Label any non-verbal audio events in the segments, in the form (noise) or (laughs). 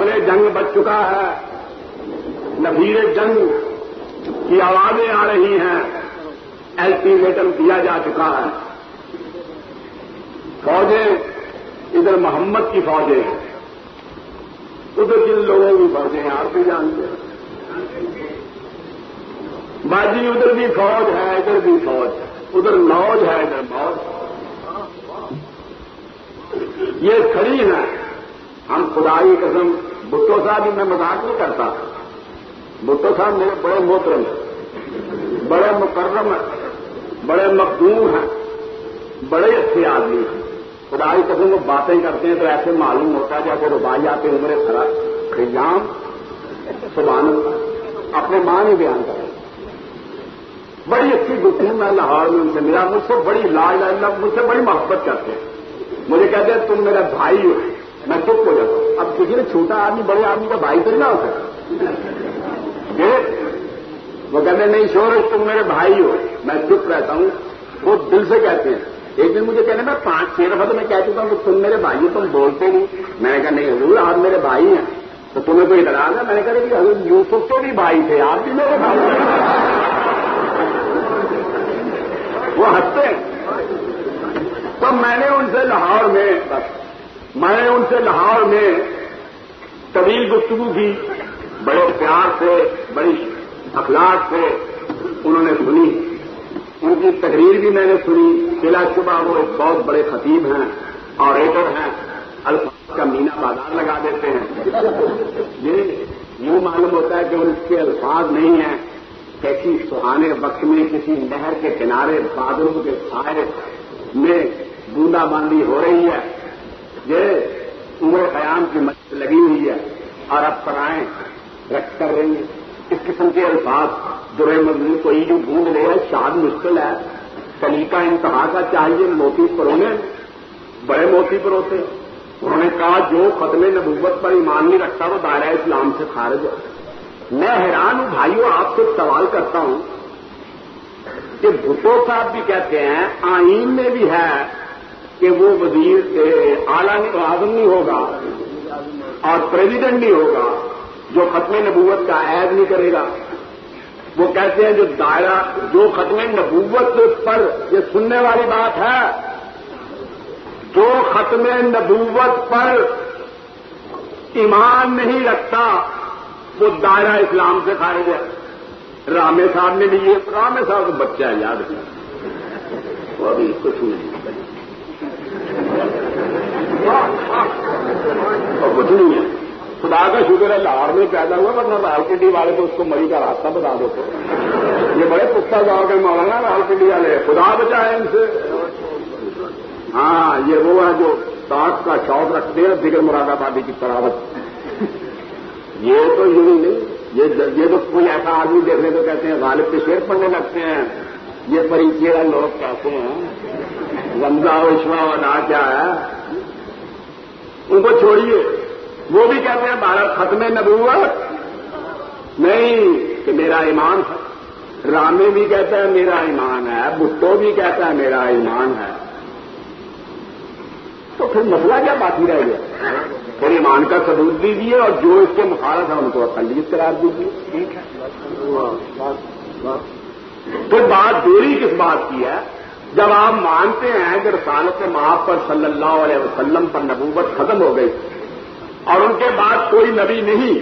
تبلے جنگ بچ چکا ہے۔ نبیر جنگ کی آوازیں آ رہی ہیں۔ الٹیمیٹم دیا جا چکا ہے۔ فوجیں ادھر محمد کی فوجیں ہیں۔ ادھر جن لوگوں کی فوجیں ہیں، آپ بھی جانتے ہیں۔ باجی، ادھر بھی فوج ہے، ادھر بھی فوج ہے۔ ادھر موج ہے، ادھر موج یہ کھڑی ہے ہم خدائی قسم بٹو صاحب میں مذاق نہیں کرتا۔ بٹو صاحب میرے بڑے محترم ہیں، بڑے مکرم ہیں، بڑے مقدور ہیں، بڑے اچھے آدمی ہیں۔ خدائی قسم وہ باتیں کرتے ہیں تو ایسے معلوم ہوتا ہے جیسے ربائی آتے ہیں میرے خیام، سبحان اپنے ماں نہیں بیان کریں بڑی اچھی گفتگو میں لاہور میں ان سے ملا، مجھ سے بڑی لاج مجھ سے بڑی محبت کرتے ہیں۔ مجھے کہتے ہیں، تم میرا بھائی ہو۔ میں چپ ہو جاتا ہوں۔ اب کسی نے چھوٹا آدمی، بڑے آدمی کا بھائی تو نہ ہو سکتا۔ وہ کہتے نہیں شور، تم میرے بھائی ہو۔ میں چپ رہتا ہوں۔ وہ دل سے کہتے ہیں۔ ایک دن مجھے کہنے، میں پانچ، چھ دفعہ تو میں کہہ چکا ہوں کہ تم میرے بھائی ہو، تم بولتے نہیں۔ میں نے کہا، نہیں حضور، آپ میرے بھائی ہیں۔ تو تمہیں کوئی اعتراض ہے؟ میں نے کہا کہ حضور یوسف کے بھی بھائی تھے۔ آپ بھی میرے بھائی وہ ہنستے تو میں نے ان سے لاہور میں میں نے ان سے لاہور میں طویل گفتگو کی، بڑے پیار سے، بڑی اخلاق سے انہوں نے سنی۔ ان کی تقریر بھی میں نے سنی۔ بلا شبہ وہ ایک بہت بڑے خطیب ہیں اور ایٹر ہیں۔ الفاظ کا مینا بازار لگا دیتے ہیں۔ یہ یوں معلوم ہوتا ہے کہ ان کے الفاظ نہیں ہیں۔ کیسی سہانے وقت میں، کسی نہر کے کنارے، بادلوں کے سائے میں بوندا باندی ہو رہی ہے۔ یہ عمر قیام کی مدد لگی ہوئی ہے اور اب پرائیں رکھ کر رہی ہیں۔ اس قسم کے الفاظ درے مزدور کو یہ جو بوند لے ہے شاد مشکل ہے۔ سلیقہ انتہا کا چاہیے، موتی پرونے بڑے موتی پر ہوتے انہوں نے کہا، جو ختم نبوت پر ایمان نہیں رکھتا، وہ دائرہ اسلام سے خارج ہے۔ میں حیران ہوں بھائیوں آپ سے سوال کرتا ہوں کہ بھٹو صاحب بھی کہتے ہیں، آئین میں بھی ہے کہ وہ وزیر اعلی اعظم نہیں ہوگا اور پریزیڈنٹ نہیں ہوگا جو ختم نبوت کا عید نہیں کرے گا۔ وہ کہتے ہیں جو دائرہ، جو ختم نبوت پر یہ سننے والی بات ہے، جو ختم نبوت پر ایمان نہیں رکھتا، وہ دائرہ اسلام سے خارج ہے۔ رامے صاحب نے بھی یہ، رامے صاحب کو بچہ ہے۔ یاد وہ ابھی کچھ نہیں۔ اور کچھ نہیں ہے۔ خدا کا شکر ہے لاہور میں پیدا ہوا، ورنہ رال پنڈی والے تو اس کو مری کا راستہ بتا دو تو۔ یہ بڑے پختہ گاؤں کے مولانا رال پنڈی والے خدا بچائے ان سے۔ ہاں یہ وہ ہے جو تاک کا شوق رکھتے ہیں دیگر مراد آبادی کی طراوت یہ تو یوں نہیں، یہ تو کوئی ایسا آدمی دیکھنے کو کہتے ہیں، غالب کے شیر پڑھنے لگتے ہیں۔ یہ پریچے لوگ کہتے ہیں۔ رمضا وشوا ودا کیا ہے۔ ان کو چھوڑیے۔ وہ بھی کہتے ہیں بھارت ختم نبوت۔ نہیں کہ میرا ایمان ہے رامے بھی کہتا ہے میرا ایمان ہے بٹو بھی کہتا ہے میرا ایمان ہے۔ تو پھر مسئلہ کیا باقی رہ گیا؟ پھر ایمان کا ثبوت دیجیے اور جو اس کے مخالف ہے ان کو اقلیت قرار دیجیے پھر بات دوری کس بات کی ہے؟ جب آپ مانتے ہیں کہ رسالت معاف پر صلی اللہ علیہ وسلم پر نبوت ختم ہو گئی اور ان کے بعد کوئی نبی نہیں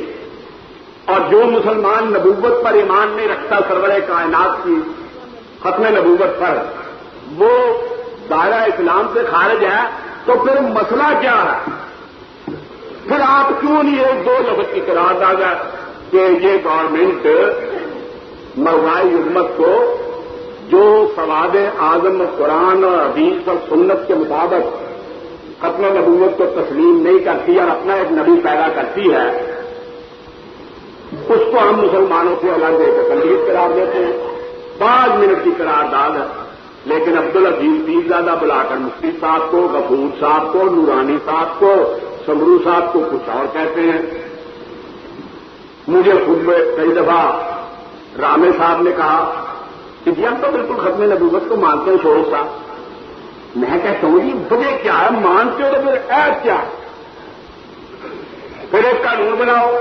اور جو مسلمان نبوت پر ایمان نہیں رکھتا سرور کائنات کی ختم نبوت پر، وہ دائرہ اسلام سے خارج ہے، تو پھر مسئلہ کیا ہے؟ پھر آپ کیوں نہیں ایک دو لفظ کی قرار دادا کہ یہ گورنمنٹ مروائی حکومت کو جو سواد اعظم قرآن اور حدیث اور سنت کے مطابق ختم نبوت کو تسلیم نہیں کرتی اور اپنا ایک نبی پیدا کرتی ہے، اس کو ہم مسلمانوں سے الگ ایک اقلیت قرار دیتے ہیں۔ پانچ منٹ کی قرار داد ہے، لیکن عبد العزیز پیر زیادہ بلا کر مفتی صاحب کو، غفور صاحب کو، نورانی صاحب کو، سمرو صاحب کو کچھ اور کہتے ہیں۔ مجھے خود میں کئی دفعہ رامے صاحب نے کہا کہ جی ہم تو بالکل ختم نبوت کو مانتے ہیں شوق صاحب۔ میں کہتا ہوں جی وجہ کیا ہے؟ مانتے ہو تو پھر ایپ کیا پھر ایک قانون بناؤ۔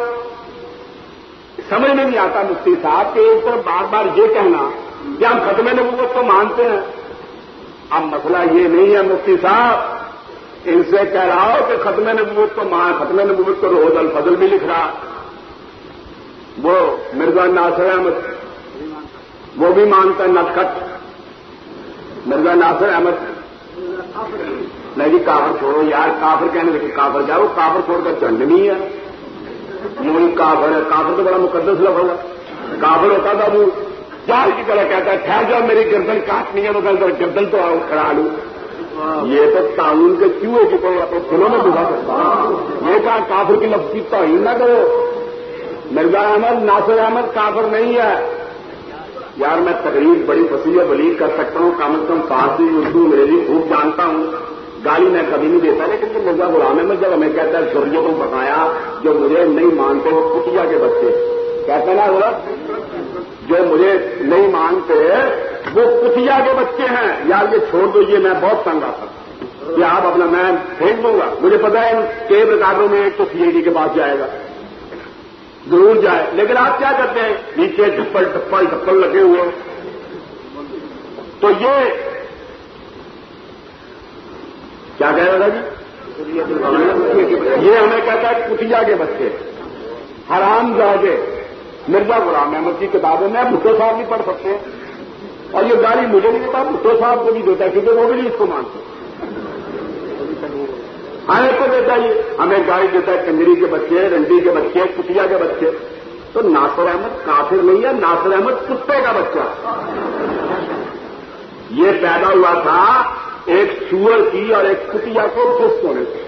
سمجھ میں نہیں آتا مفتی صاحب کہ ایک طرف بار بار یہ کہنا کہ ہم ختم نبوت کو مانتے ہیں۔ اب مسئلہ یہ نہیں ہے مفتی صاحب، ان سے کہہ رہا ہو کہ ختم نبوت کو مان ختم نبوت کو روز الفضل بھی لکھ رہا۔ وہ مرزا ناصر احمد وہ بھی مانتا ہے نٹخٹ مرزا ناصر احمد نہیں جی کافر چھوڑو یار، کافر کہنے لگے کافر جاؤ، کافر چھوڑ کر چنڈ نہیں ہے۔ یہ کافر ہے، کافر تو بڑا مقدس لفظ ہوگا کافر ہوتا تھا وہ چار کی طرح کہتا ہے، ٹھہر جاؤ میری گردن کاٹنی ہے تو گردن تو آؤ، کھڑا لوں یہ تو قانون کے کیوں ہے کہ کوئی اپنے دلوں میں بجا سکتا یہ کہا کافر کی لفظ کی توہین نہ کرو۔ مرزا احمد، ناصر احمد کافر نہیں ہے۔ یار میں تقریب بڑی فصیح بلیغ کر سکتا ہوں، کم از کم فارسی، اردو، انگریزی خوب جانتا ہوں۔ گالی میں کبھی نہیں دیتا، لیکن کہ مرزا غلام احمد جب ہمیں کہتا ہے سورجوں کو بتایا جو مجھے نہیں مانتے، وہ کٹیا کے بچے کہتے نا غلط جو مجھے نہیں مانتے، وہ کٹیا کے بچے ہیں۔ یار، یہ چھوڑ دو، یہ میں بہت تنگ آتا کہ آپ اپنا میں پھینک دوں گا۔ مجھے پتا ہے ان کئی ریکارڈوں میں ایک تو سی آئی ڈی کے پاس جائے گا۔ ضرور جائے۔ لیکن آپ کیا کرتے ہیں؟ نیچے ٹپل ٹپل ٹپل لگے ہوئے۔ تو یہ کیا کہہ رہا جی؟ یہ ہمیں کہتا ہے کٹیا کے بچے، حرام جاگے مرزا غلام احمد کی کتابوں میں بھٹو صاحب بھی پڑھ سکتے ہیں۔ اور یہ گاڑی مجھے نہیں دیتا، بھٹو صاحب کو بھی دیتا ہے، کیونکہ وہ بھی نہیں اس کو مانتے۔ ہمیں کو دیتا یہ۔ ہمیں گاڑی دیتا ہے کنجری کے بچے، رنڈی کے بچے، کٹیا کے بچے۔ تو ناصر احمد کافر نہیں ہے، ناصر احمد کتے کا بچہ۔ یہ پیدا ہوا تھا ایک سور کی اور ایک کٹیا کو دوست ہونے سے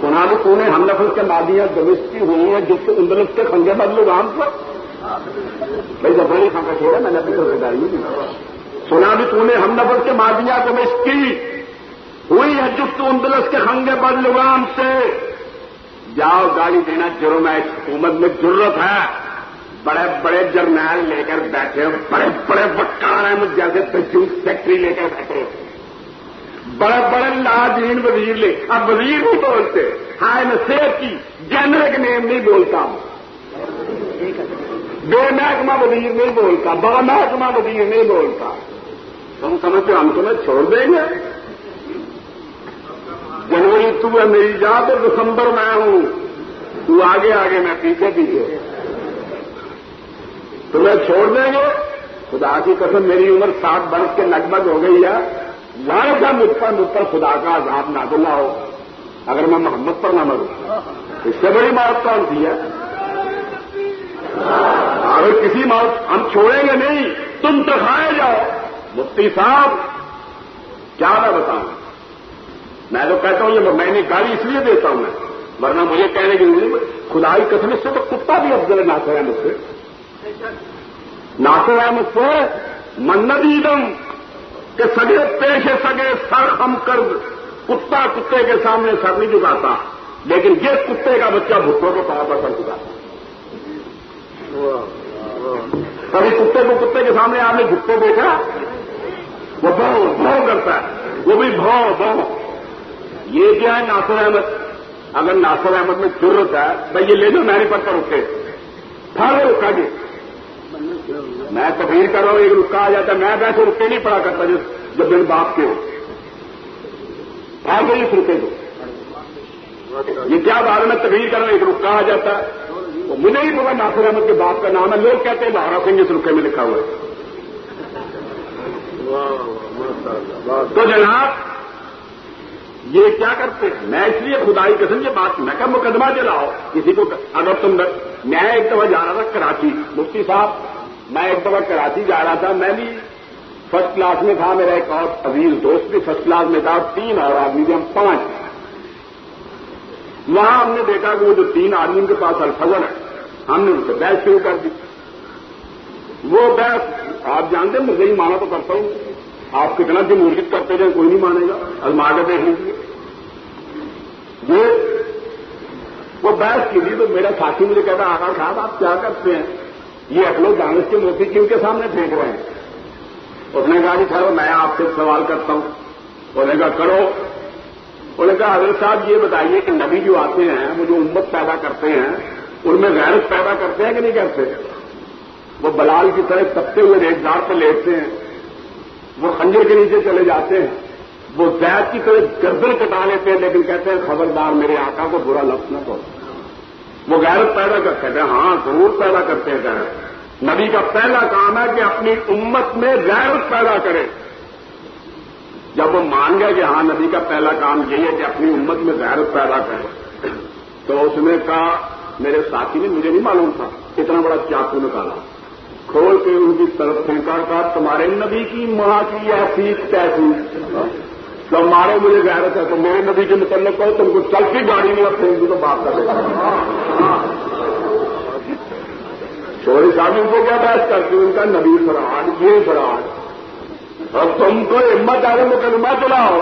سنا بھی تو نے، ہم نفل کے مادیاں دمستی ہوئی ہیں، جس سے اندرس کے خنگے بدلو گام پر بھائی، جب بڑی خانقہ چھوڑا، میں نے اپنی طرف داری نہیں سنا بھی تو نے، ہم نفل کے مادیاں دمستی ہوئی ہے جس اندلس کے خنگے بدلوام سے۔ جاؤ گاڑی دینا جرم ہے حکومت میں ضرورت ہے۔ بڑے بڑے جرنیل لے کر بیٹھے بڑے بڑے وکار ہیں جیسے تجوز فیکٹری لے کر بیٹھے بڑے بڑے لاجین وزیر لے۔ اب وزیر نہیں بولتے، ہائے میں سیب کی جنرک نیم نہیں بولتا۔ ہوں بے محکمہ وزیر نہیں بولتا بڑا محکمہ وزیر نہیں بولتا۔ تم سمجھتے ہم تمہیں چھوڑ دیں گے۔ جنوری تو ہے، میری یاد ہے، دسمبر میں ہوں۔ تو آگے آگے میں پیچھے پیچھے۔ تمہیں چھوڑ دیں گے۔ خدا کی قسم، میری عمر سات برس کے لگ بھگ ہو گئی ہے۔ لائے گا مجھ پر مجھ پر خدا کا عذاب نہ دلہ ہو اگر میں محمد پر نہ مروں۔ اس سے بڑی موت کون سی ہے؟ اگر کسی موت ہم چھوڑیں گے نہیں، تم تو کھائے جاؤ۔ مفتی صاحب، کیا میں بتاؤں؟ میں تو کہتا ہوں یہ میں نے گاڑی اس لیے دیتا ہوں میں۔ ورنہ مجھے کہنے کی خدا کی قسم سے تو کتا بھی افضل ہے ناصر احمد سے۔ ناصر احمد سے منت ایدم کہ سگے پیشے سگے سر ہم کر کتا کتے کے سامنے سر نہیں جھکاتا۔ لیکن یہ کتے کا بچہ بھٹو کے پاؤں پر سر جھکاتا۔ کبھی کتے کو کتے کے سامنے آپ نے جھکتے دیکھا؟ وہ بھو بھو کرتا ہے۔ وہ بھی بھو بھو یہ کیا ہے ناصر احمد؟ اگر ناصر احمد میں ضرورت ہے، بھائی یہ لے لو، میں نہیں پڑھتا رکے۔ پھاڑ رکا جی۔ میں تبیر کر رہا ہوں، ایک رکا آ جاتا ہے، میں ویسے رکے نہیں پڑا کرتا جس جب میرے باپ کے ہو۔ پھاڑ گئی اس رکے کو۔ یہ کیا بات ہے؟ میں تبیر کر رہا ہوں، ایک رکا آ جاتا ہے۔ مجھے ہی پتا ناصر احمد کے باپ کا نام ہے۔ لوگ کہتے ہیں، بہارا سنگھ اس رکے میں لکھا ہوا ہے۔ تو جناب یہ کیا کرتے ہیں؟ میں اس لیے خدائی قسم یہ بات میں کہ مقدمہ چلاؤ کسی کو اگر تم میں ایک دفعہ جا رہا تھا کراچی، مفتی صاحب، میں ایک دفعہ کراچی جا رہا تھا، میں بھی فرسٹ کلاس میں تھا، میرا ایک اور طویل دوست بھی فرسٹ کلاس میں تھا، تین اور آدمی تھے ہم پانچ۔ وہاں ہم نے دیکھا کہ وہ جو تین آدمی کے پاس الفظر ہے ہم نے ان سے بحث شروع کر دی۔ وہ بحث، آپ جانتے ہیں مجھے ہی مانا تو کرتا ہوں۔ آپ کتنا جمہوریت کرتے جائیں کوئی نہیں مانے گا۔ ازما کے دیکھ لیجیے وہ بحث کی تھی تو میرا ساتھی مجھے کہتا آکار صاحب، آپ کیا کرتے ہیں؟ یہ اکلو دانش کے موتی کن کے سامنے پھینک رہے ہیں؟ اس نے کہا کہ صاحب میں آپ سے سوال کرتا ہوں۔ انہوں نے کہا، کرو۔ انہوں نے کہا، حضرت صاحب، یہ بتائیے کہ نبی جو آتے ہیں، وہ جو امت پیدا کرتے ہیں، ان میں غیرت پیدا کرتے ہیں کہ نہیں کرتے؟ وہ بلال کی طرح تپتے ہوئے ریزگار پہ لیٹتے ہیں۔ وہ خنجر کے نیچے چلے جاتے ہیں۔ وہ زید کی طرح گردن کٹا لیتے ہیں، لیکن کہتے ہیں، خبردار میرے آقا کو برا لفظ نہ کرو وہ غیرت پیدا کرتے ہیں ہاں ضرور پیدا کرتے ہیں غیرت۔ نبی کا پہلا کام ہے کہ اپنی امت میں غیرت پیدا کرے۔ جب وہ مان گیا کہ ہاں نبی کا پہلا کام یہی ہے کہ اپنی امت میں غیرت پیدا کرے، تو اس نے کہا، میرے ساتھی نے مجھے نہیں معلوم تھا، اتنا بڑا چاقو نکالا۔ کھول کے ان کی طرف پھینکا، کہا، تمہارے نبی کی ماں کی ایسی کیسی تو مارو مجھے غیرت ہے تو میرے نبی کے متعلق کرو تم کو چلتی گاڑی میں اور پھینک تو بات کر چوری صاحب، ان کو کیا بحث کرتی ان کا نبی فراڈ یہ فراڈ اور تم کو ہمت آ مقدمہ چلاؤ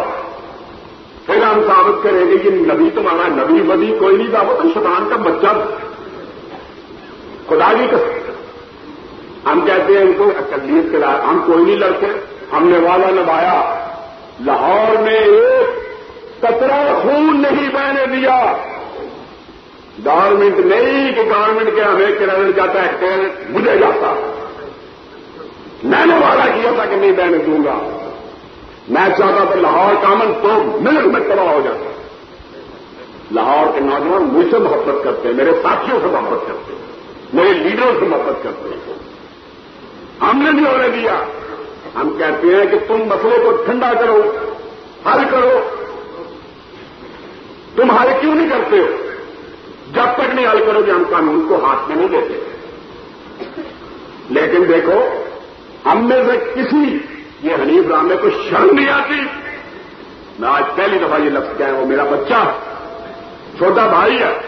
پھر ہم ثابت کریں گے کہ نبی تمہارا نبی مبی کوئی نہیں تھا وہ تو شیطان کا بچہ۔ خدا جی کا ہم کہتے ہیں ان کو اکلیت کے ہم کوئی نہیں لڑتے۔ ہم نے والا نبایا۔ لاہور میں ایک کترا خون نہیں بہنے دیا۔ گورنمنٹ نہیں کہ گورنمنٹ کے ہمیں کریڈٹ جاتا ہے مجھے جاتا۔ میں نے وعدہ کیا تھا کہ نہیں بہنے دوں گا۔ میں چاہتا تھا لاہور کا امن دو منٹ میں تباہ ہو جاتا۔ لاہور کے نوجوان مجھ سے محبت کرتے ہیں میرے ساتھیوں سے محبت کرتے ہیں میرے لیڈروں سے محبت کرتے۔ ہیں ہم نے نہیں ہونے دیا ہم کہتے ہیں کہ تم مسئلے کو ٹھنڈا کرو، حل کرو۔ تم حل کیوں نہیں کرتے ہو؟ جب تک نہیں حل کرو گے، ہم قانون کو ہاتھ میں نہیں دیتے۔ لیکن دیکھو، ہم میں سے کسی، یہ حنیف رامے کو شرم نہیں آتی۔ میں آج پہلی دفعہ یہ لفظ کیا ہے، وہ میرا بچہ، چھوٹا بھائی ہے۔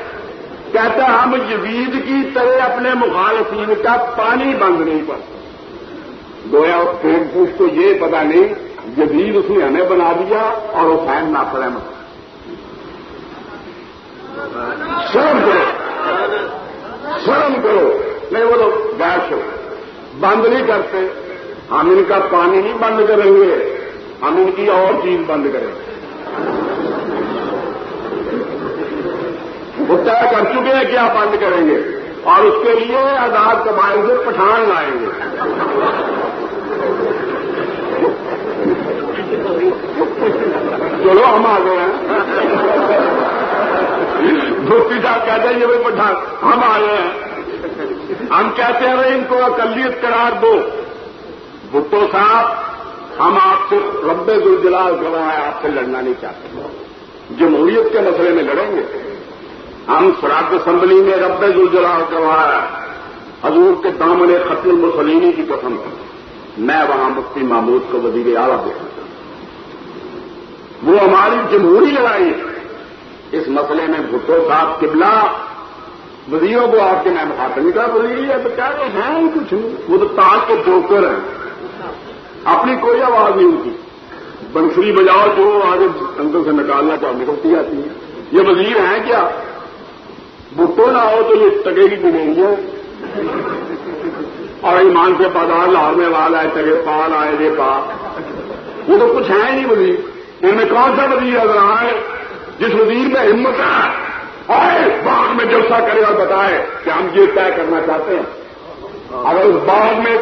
کہتا ہم یزید کی طرح اپنے مخالفین کا پانی بند نہیں کرتے۔ گویا پھر پوچھ کو یہ پتا نہیں جدید اس نے ہمیں بنا دیا اور وہ فین نہ پڑے مت۔ شرم کرو۔ شرم کرو۔ نہیں، وہ لوگ گیس بند نہیں کرتے۔ ہم ان کا پانی نہیں بند کریں گے۔ ہم ان کی اور چیز بند کریں۔ گے وہ طے کر چکے ہیں کیا بند کریں گے اور اس کے لیے آزاد قبائل سے پٹھان لائیں گے۔ چلو ہم آ گئے ہیں۔ دھوتی صاحب کہتے ہیں، یہ بھائی پٹھان، ہم آ گئے ہیں۔ ہم کہتے ہیں ان کو اقلیت قرار دو۔ بھٹو صاحب، ہم آپ سے رب گلجلال کر رہا ہے آپ سے لڑنا نہیں چاہتے۔ جمہوریت کے مسئلے میں لڑیں گے۔ ہم سراج اسمبلی میں رب گلجلال رہا ہے حضور کے دامن ختم المسلینی کی قسم۔ میں وہاں مفتی محمود کو وزیر اعلیٰ دیکھوں وہ ہماری جمہوری لڑائی ہے۔ اس مسئلے میں بھٹو صاحب قبلہ وزیروں کو آپ کے نام خاطر نہیں کہا وزیر ہے تو کیا ہیں کچھ نہیں۔ وہ تو تاج کے جوکر ہیں۔ اپنی کوئی آواز نہیں ہوتی۔ بنسری بجاؤ جو آگے اندر سے نکالنا چاہو نکلتی آتی ہے یہ وزیر ہیں کیا؟ بھٹو نہ ہو تو یہ ٹگے کی بنیں اور ایمان سے بازار لاہور میں وال آئے تگے پال آئے دے پا وہ تو کچھ ہے نہیں وزیر۔ ان میں کون سا وزیر اگر آئے؟ جس وزیر میں ہمت ہے۔ آئے باغ میں جلسہ کرے اور بتائے کہ ہم یہ طے کرنا چاہتے ہیں۔ اگر اس باغ میں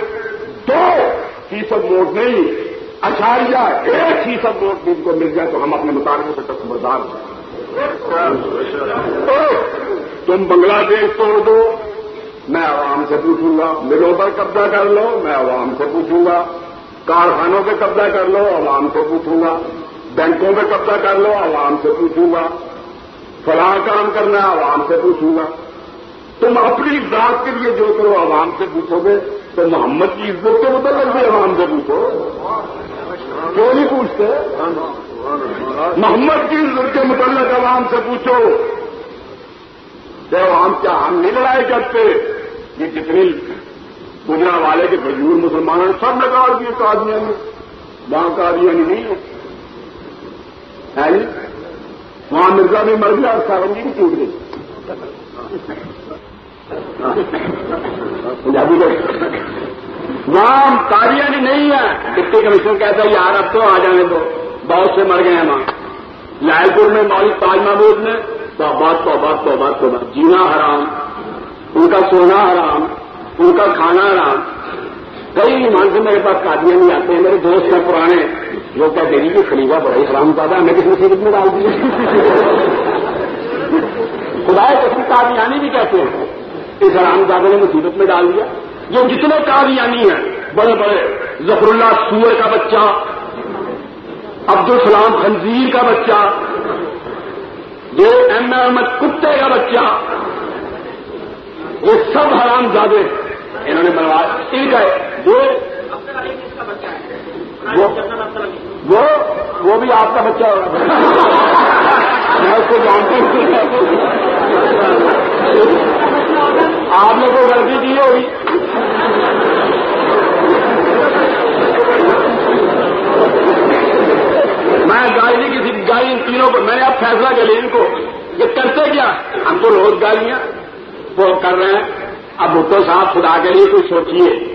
دو فیصد ووٹ نہیں اشاریہ ایک فیصد ووٹ بھی ان کو مل جائے تو ہم اپنے مطالبے سے تک بردار تم بنگلہ دیش توڑ دو، میں عوام سے پوچھوں گا، ملوں پر قبضہ کر لو، میں عوام سے پوچھوں گا، کارخانوں پہ قبضہ کر لو، عوام سے پوچھوں گا۔ بینکوں پہ قبضہ کر لو، عوام سے پوچھوں گا۔ فلاں کام کرنا ہے، عوام سے پوچھوں گا۔ تم اپنی ذات کے لیے جو کرو، عوام سے پوچھو گے۔ تو محمد کی عزت کے متعلق بھی عوام سے پوچھو۔ کیوں نہیں پوچھتے؟ محمد کی عزت کے متعلق عوام سے پوچھو۔ کہ عوام کیا ہم نہیں لڑائی کرتے؟ یہ جتنی گجرا والے کے بجور مسلمانوں نے سب لگا دیے قادیاں نے۔ وہاں قادیاں نہیں ہے۔ وہاں مرزا بھی مر گیا اور سارنگی بھی ٹوٹ گئی۔ ہاں۔ پنجابی لوگ وہاں قادیانی نہیں ہے۔ ڈپٹی کمشنر کہتا ہے، یار اب تو آ جانے دو۔ بہت سے مر گئے ہیں وہاں۔ لائل پور میں مالک تاج محمود نے تو بات تو تو بات جینا حرام، ان کا سونا حرام، ان کا کھانا حرام۔ کئی مان سے میرے پاس کادیاں نہیں آتے ہیں میرے دوست ہیں پرانے۔ جو کیا دے کہ خلیفہ بڑا ہی حرام زیادہ ہمیں کس مصیبت میں ڈال دیا خدا کسی قادیانی بھی کہتے ہیں۔ اس حرام زادہ نے مصیبت میں ڈال دیا۔ جو جتنے قادیانی ہیں، بڑے بڑے ظفر اللہ سور کا بچہ عبد السلام خنزیر کا بچہ یہ ایم احمد کتے کا بچہ، یہ سب حرام زادے انہوں نے بنوایا ٹھیک ہے وہ وہ بھی آپ کا بچہ ہوگا۔ میں اس کو جانتا ہوں۔ آپ نے کوئی غلطی کی ہوگی؟ میں گالی کسی گالی ان تینوں پر میں نے اب فیصلہ کر لیا ان کو۔ یہ کرتے کیا؟ ہم تو روز گالیاں وہ کر رہے ہیں۔ اب بھٹو صاحب خدا کے لیے کچھ سوچیے۔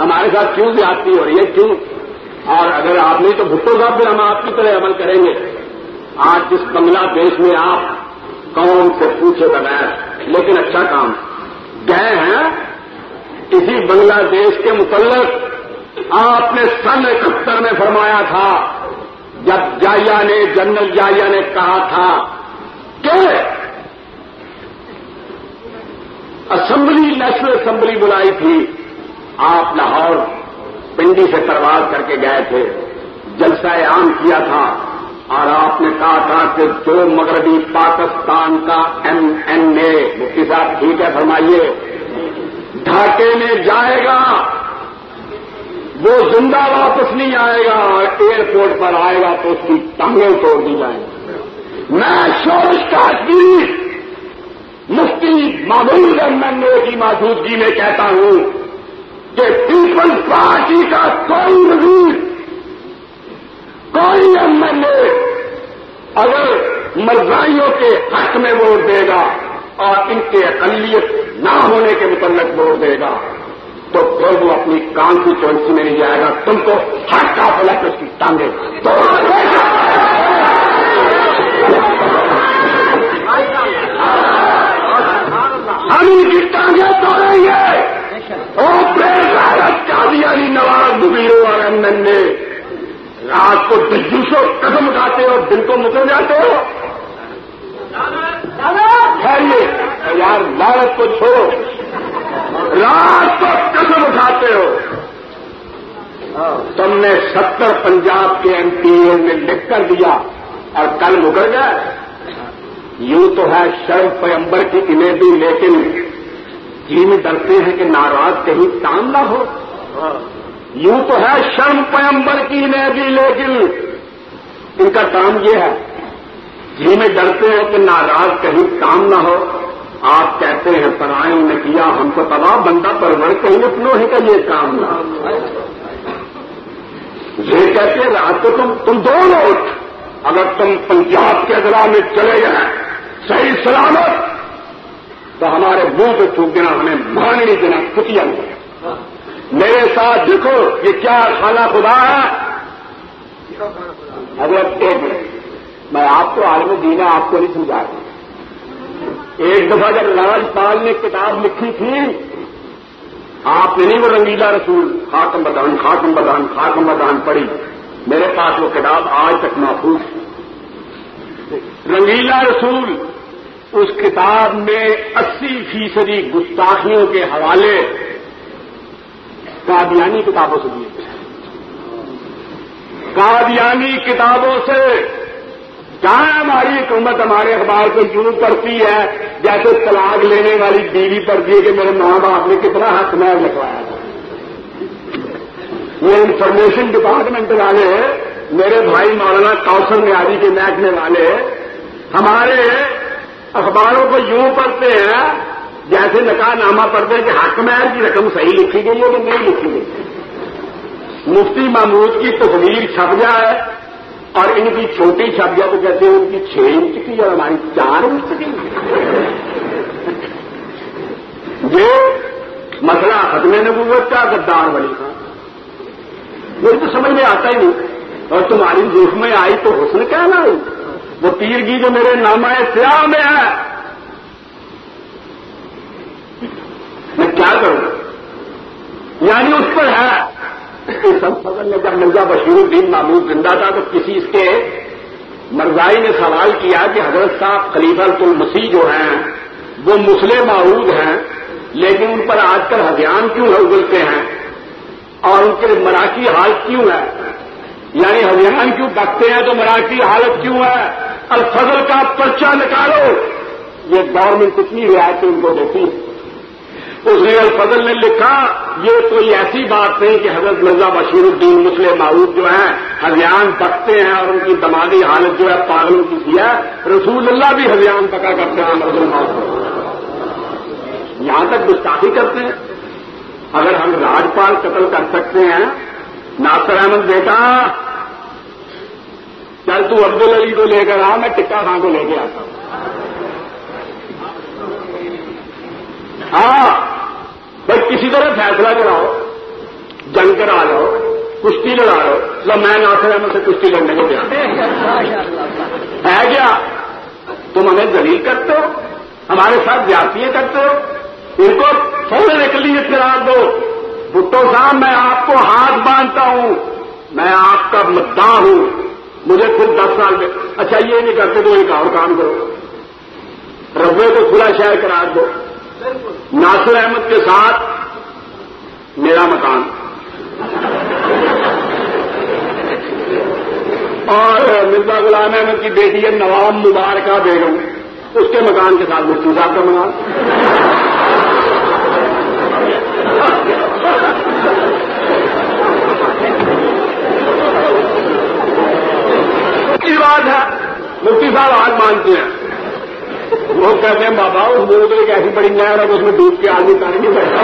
ہمارے ساتھ کیوں زیادتی ہو رہی ہے؟ کیوں؟ اور اگر آپ نہیں تو بھٹو صاحب پھر ہم آپ کی طرح عمل کریں گے۔ آج جس بنگلہ دیش میں آپ کون سے پوچھے بغیر، لیکن اچھا کام۔ گئے ہیں اسی بنگلہ دیش کے متعلق۔ آپ نے سن اکہتر میں فرمایا تھا، جب جائیا نے، جنرل جائیا نے کہا تھا کہ اسمبلی، نیشنل اسمبلی بلائی تھی۔ آپ لاہور پنڈی سے پرواز کر کے گئے تھے۔ جلسہ عام کیا تھا اور آپ نے کہا تھا کہ جو مغربی پاکستان کا ایم این اے، مفتی صاحب ٹھیک ہے، فرمائیے۔ ڈھاکے میں جائے گا۔ وہ زندہ واپس نہیں آئے گا اور ایئرپورٹ پر آئے گا تو اس کی ٹانگیں توڑ دی جائیں۔ گی میں شورش کاشمیر، مفتی معمول ایم اے کی موجودگی میں کہتا ہوں۔ کہ پیپلز پارٹی کا کوئی وزیر کوئی ایم ایل اے اگر مرزائیوں کے حق میں ووٹ دے گا اور ان کے اقلیت نہ ہونے کے متعلق ووٹ دے گا، تو پھر وہ اپنی کام کی میں نہیں جائے گا۔ تم کو ہر کا فلک اس کی ٹانگے تو ہم ان کی ٹانگیں توڑیں گے۔ اور نواز مبیروں اور اندن نے رات کو دجوسوں قدم اٹھاتے ہو دل کو مکل جاتے ہو۔ یار لالت کو چھوڑو۔ رات کو قدم اٹھاتے ہو۔ تم نے ستر پنجاب کے ایم پی او میں لکھ کر دیا اور کل مکر گئے۔ یوں تو ہے شرم پیمبر کی انہیں بھی لیکن جی میں ڈرتے ہیں کہ ناراض کہیں کام نہ ہو۔ یوں تو ہے شرم پیمبر کی انہیں بھی لیکن ان کا کام یہ ہے۔ جی میں ڈرتے ہیں کہ ناراض کہیں کام نہ ہو۔ آپ کہتے ہیں پرائن نے کیا، ہم کو تباہ بندہ پرور کہیں اپنوں ہے کہ یہ کام نہ یہ کہتے ہیں، رات کو تم تم دو لوٹ اگر تم پنجاب کے اضلاع میں چلے گئے صحیح سلامت۔ تو ہمارے منہ پہ تھوک دینا، ہمیں مان نہیں دینا کتیا نہیں۔ میرے ساتھ دیکھو یہ کیا خالہ خدا ہے۔ اگر ایک منٹ۔ میں آپ کو عالم دینا آپ کو نہیں سمجھا رہا۔ ایک دفعہ جب راج پال نے کتاب لکھی تھی، آپ نے نہیں وہ رنگیلا رسول، خاتم بدان خاتم بدان خاتم بدان پڑھی۔ میرے پاس وہ کتاب آج تک محفوظ رنگیلا رسول، اس کتاب میں اسی فیصدی گستاخیوں کے حوالے قادیانی کتابوں سے دیے قادیانی کتابوں سے جہاں ہماری حکومت ہمارے اخبار کو یوں کرتی ہے، جیسے طلاق لینے والی بیوی پر دیے کہ میرے ماں باپ نے کتنا حق میں لکھوایا تھا۔ یہ انفارمیشن ڈپارٹمنٹ والے، میرے بھائی مولانا کوثر نیازی کے محکمے والے، ہمارے اخباروں کو یوں پڑھتے ہیں جیسے نکاح نامہ پڑھتے ہیں کہ حق مہر کی رقم صحیح لکھی گئی ہے کہ نہیں لکھی گئی۔ مفتی محمود کی تصویر چھپ جائے اور ان کی چھوٹی چھپ جائے تو کہتے ہیں ان کی چھ انچ کی اور ہماری چار انچ کی یہ مسئلہ ختم نبوت کا گدار بڑی تھا۔ مجھے تو سمجھ میں آتا ہی نہیں۔ اور تمہاری روح میں آئی تو حسن کیا نہ آئی وہ تیرگی جی جو میرے نامہ سیاہ میں ہے۔ میں کیا کروں؟ یعنی اس پر ہے۔ سب فضل نے جب مرزا بشیر الدین محمود زندہ تھا تو کسی اس کے مرزائی نے سوال کیا کہ حضرت صاحب خلیفہ المسیح جو ہیں، وہ مسلم معروض ہیں، لیکن ان پر آج کل ہزیان کیوں ہے اگلتے ہیں؟ اور ان کے مراٹھی حالت کیوں ہے یعنی ہزیان کیوں بکتے ہیں تو مراٹھی حالت کیوں ہے؟ الفضل کا پرچہ نکالو۔ یہ گورنمنٹ کتنی رعایتیں ان کو دیتی ہے؟ اس نے الفضل نے لکھا، یہ کوئی ایسی بات نہیں کہ حضرت مرزا بشیر الدین مسلم معروف جو ہیں ہزیان پکتے ہیں اور ان کی دماغی حالت جو ہے پاگلوں کی سی ہے۔ رسول اللہ بھی ہزیان پکا کرتے ہیں مرزم کو یہاں تک گستاخی کرتے ہیں۔ اگر ہم راجپال قتل کر سکتے ہیں، ناصر احمد بیٹا، چل تو عبد علی کو لے کر آ، میں ٹکا خان کو لے کے آتا ہوں۔ ہاں بھائی کسی طرح فیصلہ کراؤ، جنگ کرا لو، کشتی لڑا لو مطلب میں ناصر احمد سے کشتی لڑنے کو دیا ہے کیا؟ تم ہمیں دلیل کرتے ہو؟ ہمارے ساتھ زیادتیاں کرتے ہو؟ ان کو تھوڑے نکلی اطلاع دو بھٹو صاحب، میں آپ کو ہاتھ باندھتا ہوں۔ میں آپ کا مداح ہوں۔ مجھے خود دس سال میں اچھا یہ نہیں کرتے تو ایک اور کام کرو۔ ربے کو کھلا شہر کرا دو۔ ناصر احمد کے ساتھ میرا مکان۔ اور مرزا غلام احمد کی بیٹی ہے نواب مبارکہ بیگم۔ اس کے مکان کے ساتھ مفتی صاحب کا مکان۔ بات ہے مفتی صاحب آج مانتے ہیں۔ وہ کہتے ہیں، بابا، اس بول ایک ایسی بڑی نہر ہے اس میں ڈوب کے آدمی پانی نہیں بیٹھا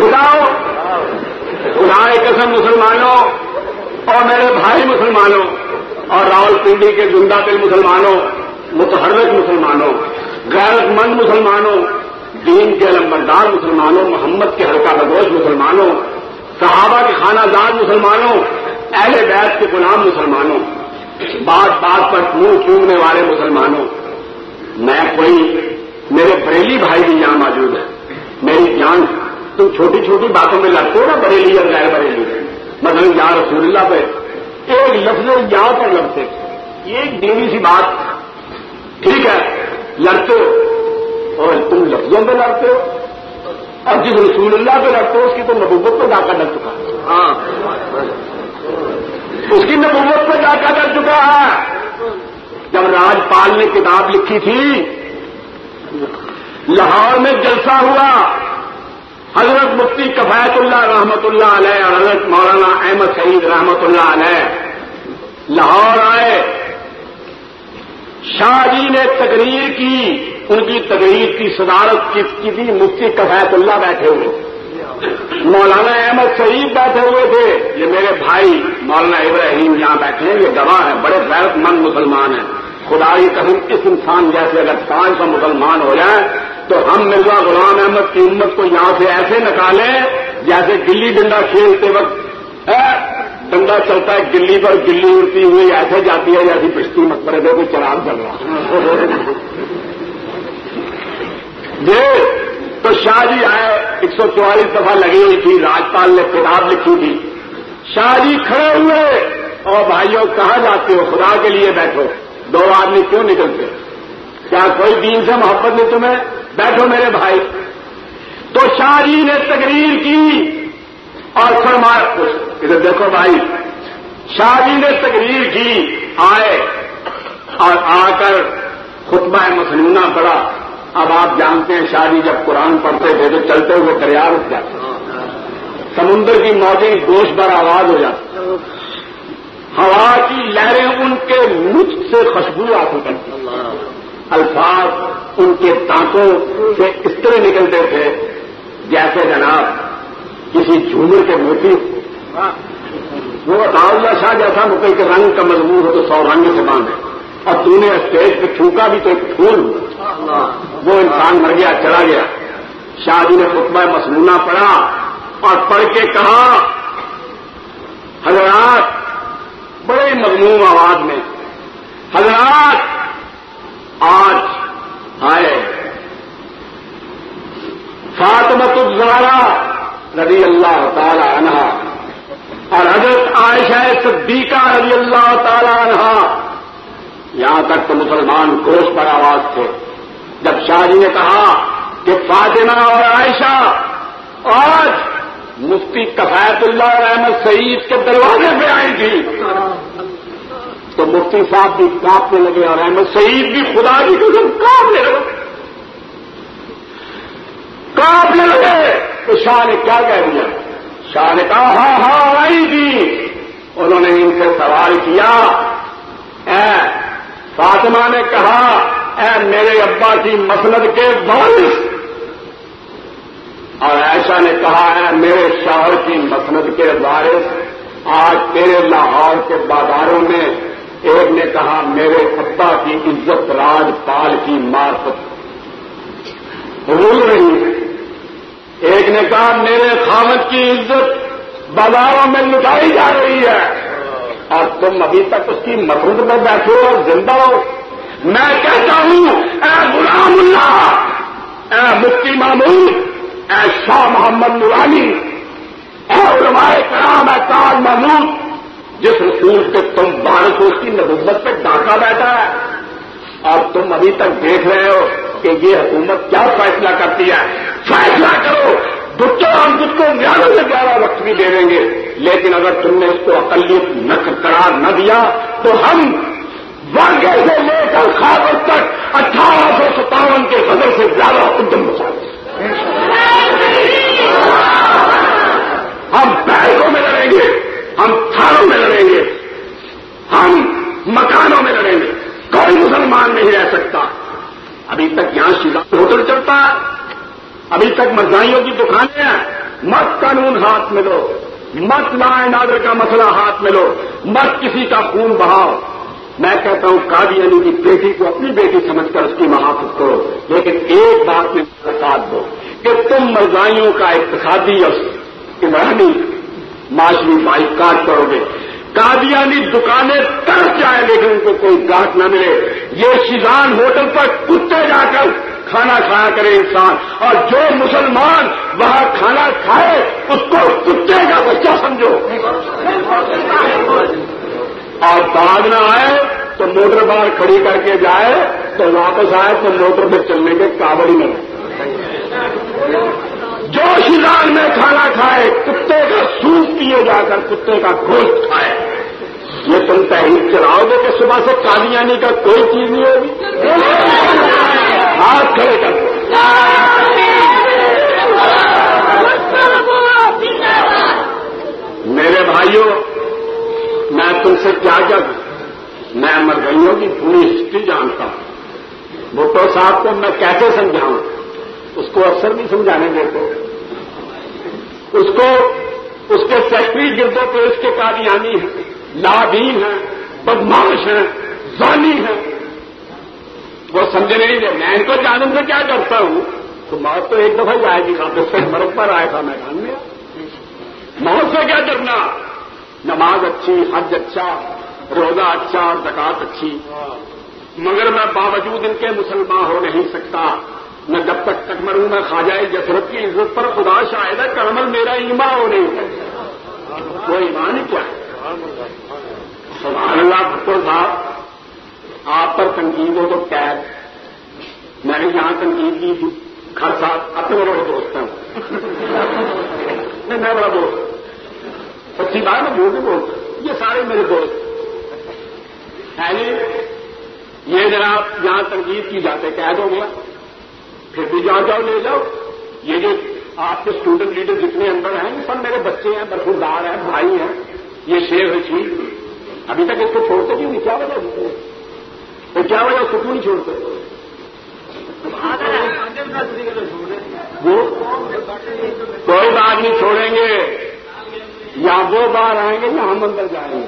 بتاؤ خدا قسم مسلمانوں اور میرے بھائی مسلمانوں اور راول پنڈی کے زندہ دل مسلمانوں، متحرک مسلمانوں غیرت مند مسلمانوں، دین کے لمبردار مسلمانوں، محمد کے ہلکا بدوش مسلمانوں، صحابہ کے خانہ دار مسلمانوں اہل بیت کے غلام مسلمانوں، بات بات پر منہ چونگنے والے مسلمانوں، میں کوئی میرے بریلی بھائی بھی یہاں موجود ہے، میری جان تم چھوٹی چھوٹی باتوں میں لڑتے ہو نا بریلی اور غیر بریلی؟ مطلب یا رسول اللہ پہ ایک لفظ یہاں پر لڑتے ایک دینی سی بات ٹھیک ہے، لڑتے ہو اور تم لفظوں پہ لڑتے ہو۔ اور جس رسول اللہ پہ لڑتے ہو، اس کی تو نبوت پہ ڈاکہ لگ چکا۔ ہاں۔ اس کی نبوت پہ ڈاکہ کر چکا ہے؟ جب راجپال نے کتاب لکھی تھی، لاہور میں جلسہ ہوا۔ حضرت مفتی کفایت اللہ رحمت اللہ علیہ اور حضرت مولانا احمد سعید رحمت اللہ علیہ لاہور آئے۔ شاہ جی نے تقریر کی، ان کی تقریر کی صدارت کی تھی؟ مفتی کفایت اللہ بیٹھے ہوئے۔ مولانا احمد شریف بیٹھے ہوئے تھے۔ یہ میرے بھائی مولانا ابراہیم یہاں بیٹھے ہیں۔ یہ گواہ ہیں، بڑے غیرت مند مسلمان ہیں۔ خدا کی قسم، اس انسان جیسے اگر پانچ سو مسلمان ہو جائیں، تو ہم مرزا غلام احمد کی امت کو یہاں سے ایسے نکالیں جیسے گلی ڈنڈا کھیلتے وقت ڈنڈا چلتا ہے گلی پر، گلی اڑتی ہوئی ایسے جاتی ہے جیسی پشتی مقبرے دے کوئی چراغ چل رہا (laughs) جی تو شاہ جی آئے، ایک سو چوالیس دفعہ لگی ہوئی تھی، راجپال نے کتاب لکھی تھی۔ شاہ جی کھڑے ہوئے، اور بھائیوں، کہاں جاتے ہو؟ خدا کے لیے بیٹھو۔ دو آدمی کیوں نکلتے؟ کیا کوئی دین سے محبت نہیں تمہیں؟ بیٹھو میرے بھائی۔ تو شاہ جی نے تقریر کی، اور فرمایا ادھر دیکھو بھائی، شاہ جی نے تقریر کی، آئے، اور آ کر خطبہ مسلمہ پڑا اب آپ جانتے ہیں شادی جب قرآن پڑھتے تھے تو چلتے ہوئے دریا رک جاتے سمندر کی موجیں گوشت پر آواز ہو جاتی ہوا کی لہریں ان کے نچ سے خوشبو آتی کرتی الفاظ ان کے دانتوں سے اس طرح نکلتے تھے جیسے جناب کسی جھومر کے موتی وہ اللہ شاہ جیسا مکئی کے رنگ کا مضمون ہو تو سو رنگ سے باندھے اور تو نے اسٹیج پہ تھوکا بھی تو ایک پھول وہ انسان مر گیا، چلا گیا۔ شاہ جی نے خطبہ مسنونہ پڑھا اور پڑھ کے کہا، حضرات، بڑے مضموم آواز میں، حضرات، آج آئے۔ فاطمت الزارا رضی اللہ تعالی عنہ اور حضرت عائشہ صدیقہ رضی اللہ تعالی عنہ یہاں تک تو مسلمان گوشت پر آواز تھے۔ جب شاہ جی نے کہا کہ فاطمہ اور عائشہ آج مفتی کفایت اللہ اور احمد سعید کے دروازے پہ آئی تھی تو مفتی صاحب بھی کاپنے لگے اور احمد سعید بھی خدا کی قسم کاپنے لگے۔ کاپنے لگے تو شاہ نے کیا کہہ دیا؟ شاہ نے کہا ہاں ہاں آئی تھی انہوں نے ان سے سوال کیا۔ اے، فاطمہ نے کہا اے میرے ابا کی مسلط کے وارث اور ایسا نے کہا ہے میرے شوہر کی مسند کے وارث آج تیرے لاہور کے بازاروں میں ایک نے کہا، میرے ابا کی عزت راج پال کی مارفت بھول رہی۔ ہے ایک نے کہا، میرے خامد کی عزت بازاروں میں لٹائی جا رہی ہے۔ اور تم ابھی تک اس کی مسند میں بیٹھے ہو اور زندہ ہو۔ میں کہتا ہوں، اے غلام اللہ، اے مفتی محمود، اے شاہ محمد نورانی، اے علماء کرام، اے تاج محمود، جس رسول سے تم بارہ اس کی نبوت پہ ڈاکہ بیٹھا ہے، اور تم ابھی تک دیکھ رہے ہو کہ یہ حکومت کیا فیصلہ کرتی ہے۔ فیصلہ کرو، بچوں ہم تجھ کو زیادہ سے زیادہ وقت بھی دے دیں گے، لیکن اگر تم نے اس کو اقلیت نہ قرار نہ دیا، تو ہم واقع سے لے کر خاص تک اٹھارہ سو ستاون کے غزل سے زیادہ ادم بچا ہم بینکوں میں لڑیں گے، ہم تھانوں میں لڑیں گے، ہم مکانوں میں لڑیں گے۔ کوئی مسلمان نہیں رہ سکتا۔ ابھی تک یہاں شیزان ہوٹل چلتا ہے ابھی تک مزائیوں کی دکانیں ہیں۔ مت قانون ہاتھ میں لو مت لائن آڈر کا مسئلہ ہاتھ میں لو مت کسی کا خون بہاؤ۔ میں کہتا ہوں قادی علی کی بیٹی کو اپنی بیٹی سمجھ کر اس کی محافظ کرو، لیکن ایک بات میں ساتھ دو کہ تم مرزائیوں کا اقتصادی اور عمرانی معاشی بائیکاٹ کرو گے۔ قادیانی دکانیں ترس جائیں لیکن ان کو کوئی گاٹ نہ ملے۔ یہ شیزان ہوٹل پر کتے جا کر کھانا کھایا کرے انسان، اور جو مسلمان وہاں کھانا کھائے، اس کو کتے کا بچہ سمجھو۔ اور بعد نہ آئے تو موٹر بار کھڑی کر کے جائے تو واپس آئے تو موٹر پہ چلنے کے کابڑی نہ جو شیزان میں کھانا کھائے، کتے کا سوپ پیے جا کر کتے کا گوشت کھائے۔ یہ تم تحریر چلاؤ گے کہ صبح سے قادیانی کا کوئی چیز نہیں ہوگی۔ ہاتھ کھڑے کر۔ میرے بھائیوں میں تم سے کیا کیا میں مرغیوں کی جی، پوری ہسٹری جانتا ہوں۔ بھٹو صاحب کو میں کیسے سمجھاؤں؟ اس کو اکثر بھی سمجھانے دیتے اس کو اس کے سیکٹری گردوں پہ اس کے قادیانی یعنی ہیں، لادین ہیں بدماش ہیں، زانی ہیں۔ وہ سمجھے نہیں دے میں ان کو جانوں سے کیا کرتا ہوں؟ تو موت تو ایک دفعہ جائے گی۔ واپس سے مرد پر آیا تھا میدان میں۔ موت سے کیا کرنا؟ نماز اچھی، حج اچھا روزہ اچھا اور زکات اچھی۔ مگر میں باوجود ان کے مسلمان ہو نہیں سکتا میں جب تک تک مروں میں خواجہ جسرت کی عزت پر خدا شاید ہے کرمل میرا ایمان ہو نہیں سکتا وہ ایمان ہی کیا ہے؟ سبحان اللہ بھٹو صاحب، آپ پر تنقید ہو تو قید میں نے یہاں تنقید کی تھی۔ گھر صاحب، اپنے بڑے دوست ہیں۔ میں بڑا دوست سچی بات میں جو بھی بولتا یہ سارے میرے دوست۔ پہلے جی، یہ جناب یہاں تنقید کی جاتے، قید ہو گیا۔ پھر بھی جاؤ جاؤ، لے جاؤ۔ یہ جو آپ کے اسٹوڈنٹ لیڈر جتنے اندر ہیں، یہ سب میرے بچے ہیں برفردار ہیں، بھائی ہیں۔ یہ شیر رشید ابھی تک اس کو چھوڑتے کیوں نہیں، کیا وجہ تو کیا وجہ اس کو کیوں نہیں چھوڑتے؟ وہ کوئی بات نہیں، چھوڑیں گے۔ یا وہ باہر آئیں گے یا ہم اندر جائیں گے۔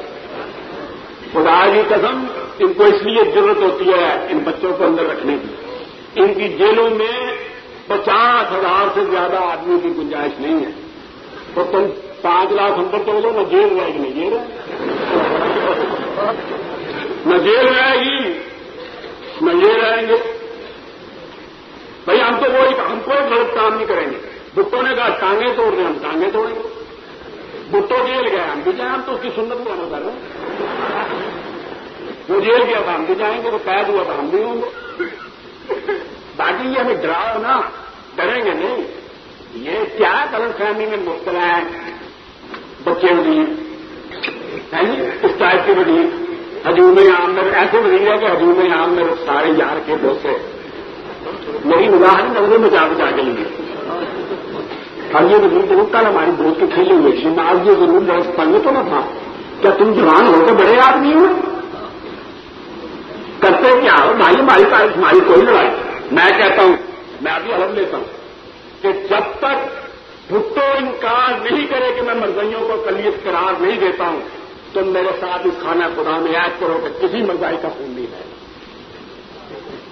خدا کی قسم، ان کو اس لیے ضرورت ہوتی ہے ان بچوں کو اندر رکھنے کی۔ ان کی جیلوں میں پچاس ہزار سے زیادہ آدمی کی گنجائش نہیں ہے۔ تو تم پانچ لاکھ ہم پر چلے نہ جیل رہے گی، نہ جیل نہ جیل رہے گی، نہ یہ رہیں گے۔ بھائی، ہم تو وہ ہم کوئی غلط کام نہیں کریں گے۔ بٹوں نے کہا، ٹانگیں توڑ رہے ہم ٹانگیں توڑیں گے۔ بٹو جیل گئے، ہم بھی جائیں، ہم تو اس کی سنت میں کر رہے ہیں۔ وہ جیل گیا تھا ہم بھی جائیں گے، وہ قید ہوا تھا ہم بھی ہوں گے۔ باقی یہ ہمیں ڈراؤ نا ڈریں گے نہیں۔ یہ کیا غلط فہمی میں مبتلا ہے بچے وزیر۔ اس ٹائپ کے وزیر۔ ہجوم عام میں ایسے وزیر ہے کہ ہجوم عام میں سارے یار کے دوست میری نگاہ نظریں میں جا بچا کے لیے اور یہ ضرور کل ہماری دوست کی کھیلی ہوئی تھی آج یہ ضرور بہت پنگ تو نہ تھا۔ کیا تم جوان ہو تو بڑے آدمی ہو؟ کرتے کیا ہو؟ بھائی ہماری پاس ہماری کوئی لڑائی میں کہتا ہوں، میں ابھی الگ لیتا ہوں کہ جب تک بھٹو انکار نہیں کرے کہ میں مرضیوں کو کلیت قرار نہیں دیتا ہوں تم میرے ساتھ اس خانہ خدا میں یاد کرو کہ کسی مرضائی کا خون نہیں ہے۔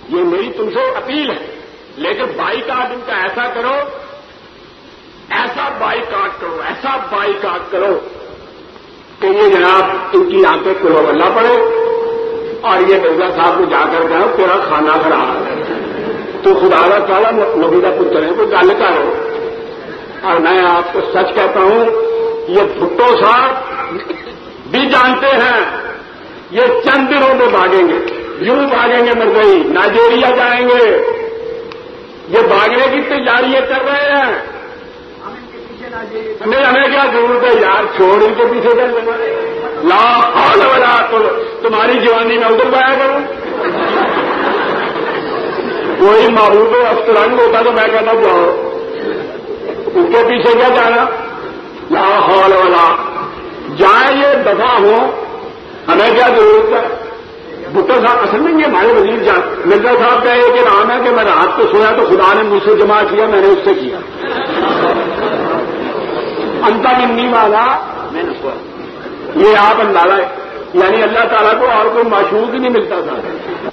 یہ میری تم سے اپیل ہے، لیکن بائی کاٹ ان کا ایسا کرو ایسا بائی کاٹ کرو، ایسا بائی کاٹ کرو کہ یہ جناب ان کی آنکھیں کھلو بننا پڑے۔ اور یہ مرزا صاحب کو جا کر کہ تیرا کھانا خراب ہے۔ تو خدا کا تعالیٰ نبیلا پتر کو گل کرو اور میں آپ کو سچ کہتا ہوں، یہ بھٹو صاحب بھی جانتے ہیں، یہ چند دنوں میں بھاگیں گے۔ یوں بھاگیں گے مرغئی جی، نائجیریا جائیں گے۔ یہ بھاگنے کی تیاری کر رہے ہیں۔ ہمیں ہمیں کیا ضرورت ہے یار، چھوڑ ان کے پیچھے چل لا حول ولا تو تمہاری جوانی میں ادھر پایا کروں کوئی محبوب افسرنگ ہوتا تو میں کہتا جاؤ۔ ان کے پیچھے کیا جانا؟ لا حول ولا جائیں یہ دفاع ہوں، ہمیں کیا ضرورت ہے؟ بٹا صاحب، اصل میں یہ ہمارے وزیر جان، مرزا صاحب کا ایک نام ہے کہ میں رات کو سویا تو خدا نے مجھ سے جمع کیا، میں نے اس سے کیا۔ انتا منی والا میں نے یہ آپ اندازہ یعنی اللہ تعالیٰ کو اور کوئی معشوق ہی نہیں ملتا تھا۔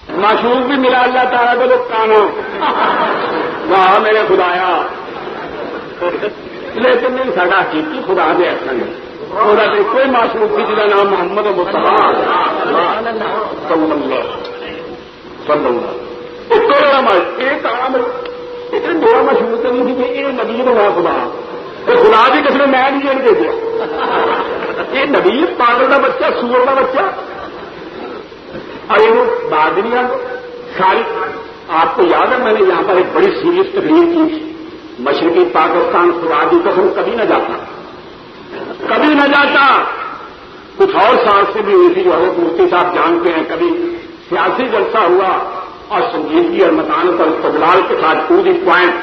معشوق بھی ملا اللہ تعالیٰ کو تو کانوں وہاں میرے خدایا۔ لیکن نہیں سڈا حقیقی خدا دے ایسا نہیں۔ کوئی معصوم کی جا نام محمد ایک کام میرا مشہور تو نہیں تھی یہ نبی بنا خدا۔ خدا بھی کسی نے میں نہیں دے دیا یہ نبی پاگل کا بچہ، سور کا بچہ۔ اور یہ بادریاں ساری آپ کو یاد ہے، میں نے یہاں پر ایک بڑی سیریس تقریر کی۔ مشرقی پاکستان خدا کی قسم کبھی نہ جاتا۔ کبھی نہ جاتا۔ کچھ اور سال سے بھی ہوئی تھی جو مفتی صاحب جانتے ہیں، کبھی سیاسی جلسہ ہوا اور سنجیدگی اور مکانوں پر استدلال کے ساتھ پوری پوائنٹ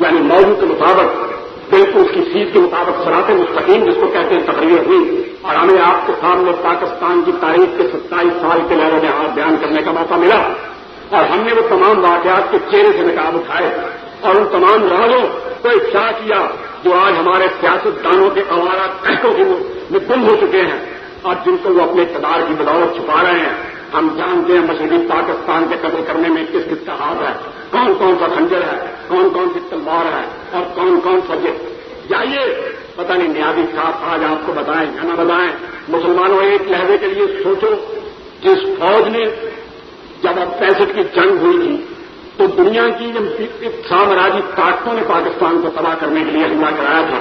یعنی موضوع کے مطابق بالکل اس کی سیٹ کے مطابق سراط مستقیم جس کو کہتے ہیں، تقریر ہوئی۔ اور ہمیں آپ کے سامنے پاکستان کی تاریخ کے ستائیس سال کے لہروں میں ہاتھ بیان کرنے کا موقع ملا۔ اور ہم نے وہ تمام واقعات کے چہرے سے نکاب اٹھائے۔ اور ان تمام راجوں کو اکشا کیا جو آج ہمارے سیاست دانوں کے اوارا قہتوں میں گم ہو چکے ہیں اور جن کو وہ اپنے اقتدار کی بدولت چھپا رہے ہیں۔ ہم جانتے ہیں مشرقی پاکستان کے قدر کرنے میں کس کس کا ہاتھ ہے، کون کون سا خنجر ہے، کون کون سی تلوار ہے اور کون کون سا یہ جائیے، پتہ نہیں نیادی صاحب آج آپ کو بتائیں یا نہ بتائیں۔ مسلمانوں ایک لہجے کے لیے سوچو، جس فوج نے جب اب پینسٹھ کی جنگ ہوئی تھی، تو دنیا کی سامراجی طاقتوں نے پاکستان کو تباہ کرنے کے لیے حملہ کرایا تھا۔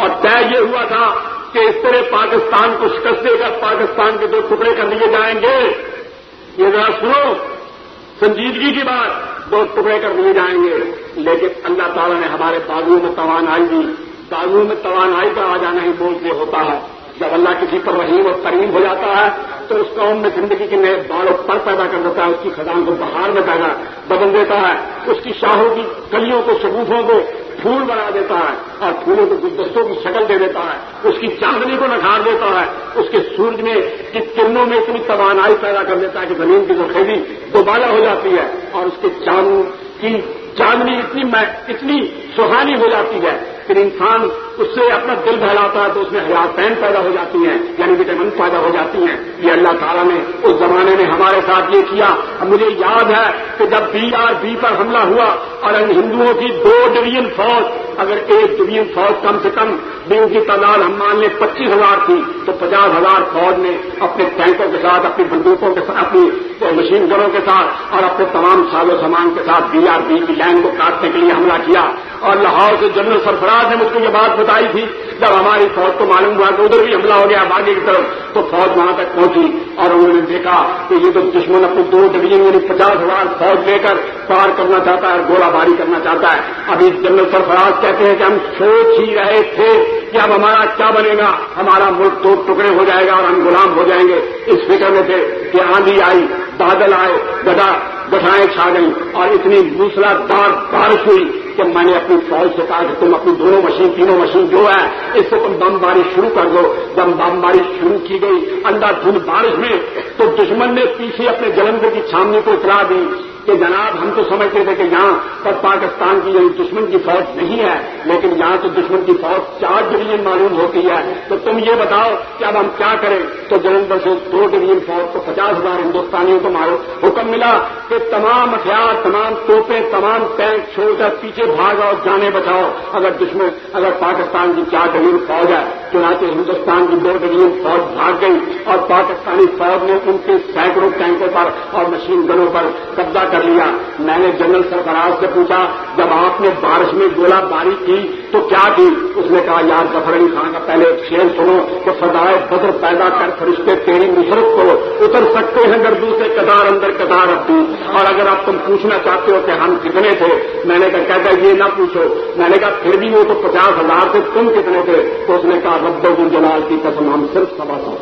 اور طے یہ ہوا تھا کہ اس طرح پاکستان کو شکست دے کر پاکستان کے دو ٹکڑے کر لیے جائیں گے۔ یہ ذرا سنو، سنجیدگی کی بات دو ٹکڑے کر لیے جائیں گے۔ لیکن اللہ تعالیٰ نے ہمارے بازو میں توانائی دی بازو میں توانائی کا آ جانا ہی بولتے ہوتا ہے۔ جب اللہ کسی پر رحیم اور کریم ہو جاتا ہے، تو اس قوم میں زندگی کے نئے بال و پر پیدا کر دیتا ہے، اس کی خزان کو بہار میں پیدا بدل دیتا ہے۔ اس کی شاہوں کی کلیوں کو شگوفوں کو پھول بنا دیتا ہے اور پھولوں کو گلدستوں کی شکل دے دیتا ہے، اس کی چاندنی کو نکھار دیتا ہے، اس کے سورج میں کی کرنوں میں اتنی توانائی پیدا کر دیتا ہے کہ زمین کی زخیبی دوبالا ہو جاتی ہے اور اس کے چاند کی چاندنی اتنی اتنی سہانی ہو جاتی ہے۔ پھر انسان اس سے اپنا دل بہلاتا ہے تو اس میں حیات پین پیدا ہو جاتی ہیں یعنی وٹامن پیدا ہو جاتی ہیں۔ یہ اللہ تعالیٰ نے اس زمانے میں ہمارے ساتھ یہ کیا۔ مجھے یاد ہے کہ جب بی آر بی پر حملہ ہوا اور ان ہندوؤں کی دو ڈویژن فوج، اگر ایک ڈویژن فوج کم سے کم ان کی تعداد ہم مان لیں پچیس ہزار تھی، تو پچاس ہزار فوج نے اپنے ٹینکوں کے ساتھ، اپنی بندوقوں کے ساتھ، اپنی مشین گنوں کے ساتھ اور اپنے تمام ساز و سامان کے ساتھ بی آر بی کی لائن کو کاٹنے کے لیے حملہ کیا۔ اور لاہور سے جنرل سرفراز نے مجھ کو یہ بات بتائی تھی، جب ہماری فوج کو معلوم ہوا کہ ادھر بھی حملہ ہو گیا باغی کی طرف، تو فوج وہاں تک پہنچی اور انہوں نے دیکھا کہ یہ تو دشمن اپنی دو ڈویژن یعنی پچاس ہزار فوج لے کر پار کرنا چاہتا ہے اور گولہ باری کرنا چاہتا ہے۔ ابھی جنرل سرفراز کہتے ہیں کہ ہم سوچ ہی رہے تھے کہ اب ہمارا کیا بنے گا، ہمارا ملک دو ٹکڑے ہو جائے گا اور ہم غلام ہو جائیں گے۔ اس فکر میں تھے کہ آندھی آئی، بادل آئے، گدا گٹھائیں چھا گئیں اور اتنی دوسرا دار بارش ہوئی کہ میں نے اپنی فوج سے کہا کہ تم اپنی دونوں مشین، تینوں مشین جو ہے، اس کو تم بم بارش شروع کر دو۔ جب بم بارش شروع کی گئی، اندھا دھند بارش میں، تو دشمن نے پیچھے اپنے جلندر کی چھامنی کو اطلاع دی۔ کہ جناب ہم تو سمجھتے تھے کہ یہاں پر پاکستان کی یعنی دشمن کی فوج نہیں ہے، لیکن یہاں تو دشمن کی فوج چار ڈویژن معلوم ہوتی ہے۔ تو تم یہ بتاؤ کہ اب ہم کیا کریں؟ تو جلندھر سے دو ڈویژن فوج کو پچاس ہزار ہندوستانیوں کو مارو۔ حکم ملا کہ تمام ہتھیار، تمام توپیں، تمام ٹینک چھوڑ کر پیچھے بھاگ اور جانے بچاؤ۔ اگر دشمن، اگر پاکستان کی چار ڈویژن فوج ہے، چنانچہ ہندوستان کی دو ڈویژن فوج بھاگ گئی اور پاکستانی فوج نے ان کے سینکڑوں ٹینکوں پر اور مشین گنوں پر قبضہ کر لیا۔ میں نے جنرل سرفراز سے پوچھا، جب آپ نے بارش میں گولہ باری کی تو کیا کی؟ اس نے کہا، یار، ظفر علی خان کا پہلے ایک شیر سنو کہ فضائے بدر پیدا کر، فرشتے تیری نصرت کو اتر سکتے ہیں گردو سے قطار اندر قطار ابدو۔ اور اگر آپ تم پوچھنا چاہتے ہو کہ ہم کتنے تھے، میں نے کہا، کہتا یہ نہ پوچھو۔ میں نے کہا، پھر بھی وہ تو پچاس ہزار تھے، تم کتنے تھے؟ تو اس نے کہا، رب جلال کی قسم، ہم صرف سوا سو۔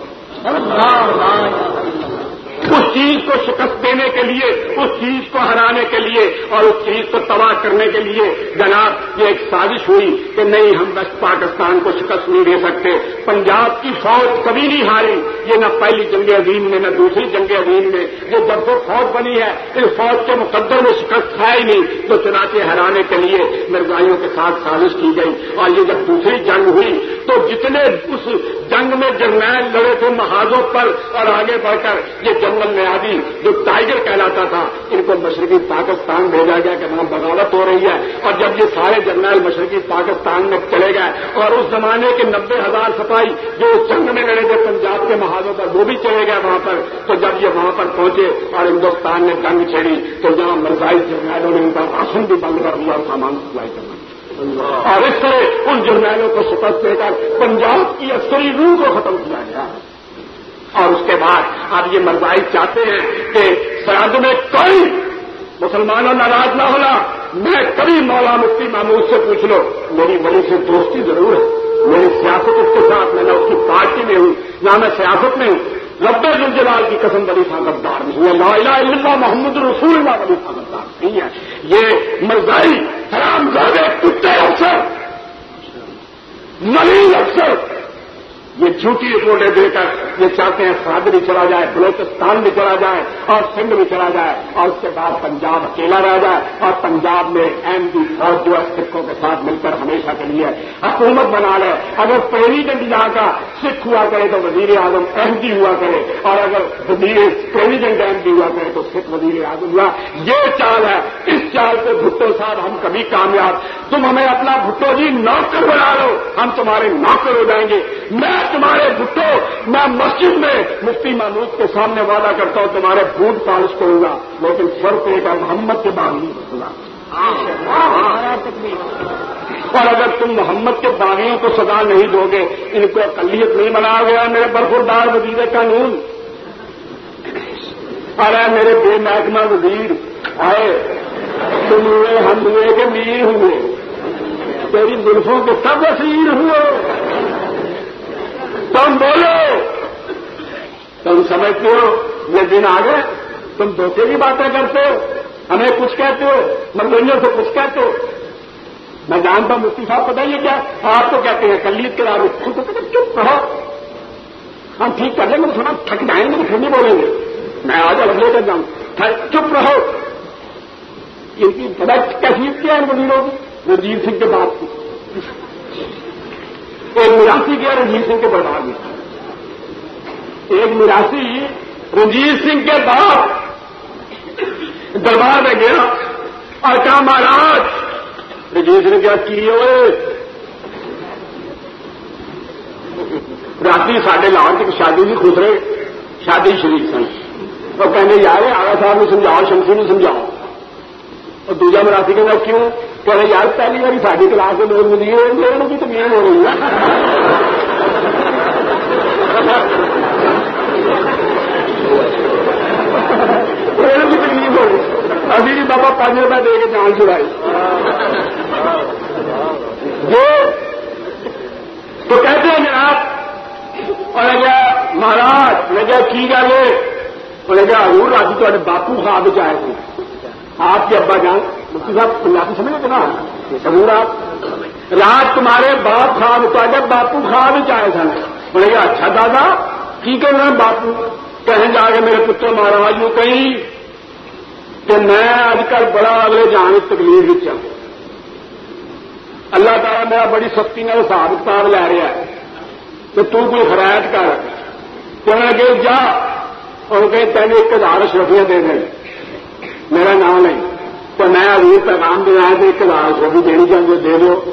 اس چیز کو شکست دینے کے لیے، اس چیز کو ہرانے کے لیے اور اس چیز کو تباہ کرنے کے لیے۔ جناب، یہ ایک سازش ہوئی کہ نہیں، ہم بس پاکستان کو شکست نہیں دے سکتے۔ پنجاب کی فوج کبھی نہیں ہاری۔ یہ نہ پہلی جنگ عظیم میں، نہ دوسری جنگ عظیم میں۔ یہ جب وہ فوج بنی ہے، اس فوج کے مقدر میں شکست ہے ہی نہیں تو چنانچہ ہرانے کے لیے مرزائیوں کے ساتھ سازش کی گئی۔ اور یہ جب دوسری جنگ ہوئی، تو جتنے اس جنگ میں جرنیل لڑے تھے محاذوں پر اور آگے بڑھ کر، یہ جنگل نیادی جو ٹائیگر کہلاتا تھا، ان کو مشرقی پاکستان بھیجا گیا کہ وہاں بغاوت ہو رہی ہے۔ اور جب یہ سارے جرنیل مشرقی پاکستان میں چلے گئے، اور اس زمانے کے نبے ہزار سپاہی جو اس جنگ میں لڑے تھے، پنجاب کے محاذوں پر، وہ بھی چلے گئے وہاں پر۔ تو جب یہ وہاں پر پہنچے اور ہندوستان نے جنگ چھیڑی، تو جہاں مرزائی جرنیلوں نے ان کا راشن بھی بند کر دیا اور سامان سپلائی کرنا اور اس طرح ان جرنیلوں کو شکست دے کر پنجاب کی عسکری روح کو ختم کیا گیا۔ اور اس کے بعد آپ یہ مرزائی چاہتے ہیں کہ سرحد میں کوئی مسلمانوں ناراض نہ ہونا، میں کبھی مولا مفتی محمود سے پوچھ لو میری ولی سے دوستی ضرور ہے، میری سیاست اس کے ساتھ، میں نہ اس کی پارٹی میں ہوں، نہ میں سیاست میں ہوں۔ رب الجلال کی قسم بلی ساگتدار نہیں ہے، لا الہ الا اللہ محمد رسول اللہ بلی ساگتدار نہیں ہے۔ یہ مرزائی حرام زادے کتے افسر ملیل افسر یہ جھوٹی رپورٹیں دے کر یہ چاہتے ہیں سرحد بھی چلا جائے، بلوچستان بھی چلا جائے اور سندھ بھی چلا جائے اور اس کے بعد پنجاب اکیلا رہ جائے اور پنجاب میں ایم پی فوج جو ہے سکھوں کے ساتھ مل کر ہمیشہ کے لیے حکومت بنا لے۔ اگر پریزیڈنٹ یہاں کا سکھ ہوا کرے تو وزیر اعظم ایم پی ہوا کرے اور اگر وزیر پریزیڈنٹ ایم پی ہوا کرے تو سکھ وزیر اعظم ہوا۔ یہ چال ہے۔ اس چال پہ بھٹو صاحب، ہم کبھی کامیاب۔ تم ہمیں اپنا بھٹو جی نوکر بنا لو، ہم تمہارے نوکر ہو جائیں گے۔ میں تمہارے بھٹو، میں مسجد میں مفتی محمود کے سامنے وعدہ کرتا ہوں، تمہارے بوٹ پالش کروں گا، لیکن فرق ایک محمد کے بعد نہیں بتوں اور اگر تم محمد کے باغیوں کو سزا نہیں دو گے، ان کو اقلیت نہیں بنایا گیا، میرے برفردار وزیر قانون۔ ارے میرے بے محکمہ وزیر، آئے، تم ہوئے، ہم ہوئے کہ میر ہوئے۔ تیری زلفوں کے سب اسیر ہوئے۔ تم بولو۔ تم سمجھتے ہو، یہ دن آ گئے۔ تم دھوکے کی باتیں کرتے ہو۔ ہمیں کچھ کہتے ہو منگوئیوں سے کچھ کہتے ہو۔ میں جانتا ہوں، مفتی صاحب بتائیے کیا؟ آپ تو کہتے ہیں کلیت کے بعد چپ رہو۔ ہم ٹھیک کر لیں گے تھوڑا تھک جائیں گے پھر نہیں بولیں گے۔ میں آج الگ لے کر جاؤں چپ رہو۔ ان کی بڑا کیفیت کیا ہے وزیروں کی رنجیت سنگھ کے بعد۔ کی ایک مراسی کیا رنجیت سنگھ کے برباد میں۔ ایک مراسی رنجیت سنگھ کے باپ دربار میں گیا۔ اور کیا مہاراج۔ رنجیت نے کیا کی ہوئے رات سڈے لاہور کی شادی بھی خسرے شادی شریف سن۔ وہ کہنے، یار آگا صاحب نے سمجھاؤ، شمسی نے سمجھاؤ۔ اور دوجا مراسی کہ کیوں؟ کہ یار، پہلی باری ساری کلاس کے لوگ ملی میرے بھی تکلیف ہو رہی ہے میرے بھی تکلیف ہو رہی ابھی بھی بابا پانچ روپئے دے کے جان چھڑائی۔ جو تو کہتے ہیں جناب، اور لگا مہاراج لگا کی گل ہے لگا ہوں رات تے باپو خواب چاہے تھے۔ آپ کے ابا جان مفتی صاحب پنجابی سمجھ گے نا؟ ضرور آپ رات تمہارے باپ خواب تو جب باپو خواب ہی چاہے سن۔ بولے گا اچھا دادا، کی کہنا باپو؟ کہیں جا کے میرے پتر مہاراج یوں کہیں کہ میں اج کل بڑا اگلے جان تکلیف ہوں اللہ تعالیٰ میرا بڑی سختی میں حساب کتاب لے رہا ہے۔ تو تو کوئی خرائط کر۔ کہنے لگے جا۔ اور کہ تین ایک ہزار اشرفیاں دے دیں۔ میرا نام نہیں تو میں ابھی پیغام دیا ہے کہ ایک ہزار اشرفی دینی چاہیے، دے دو۔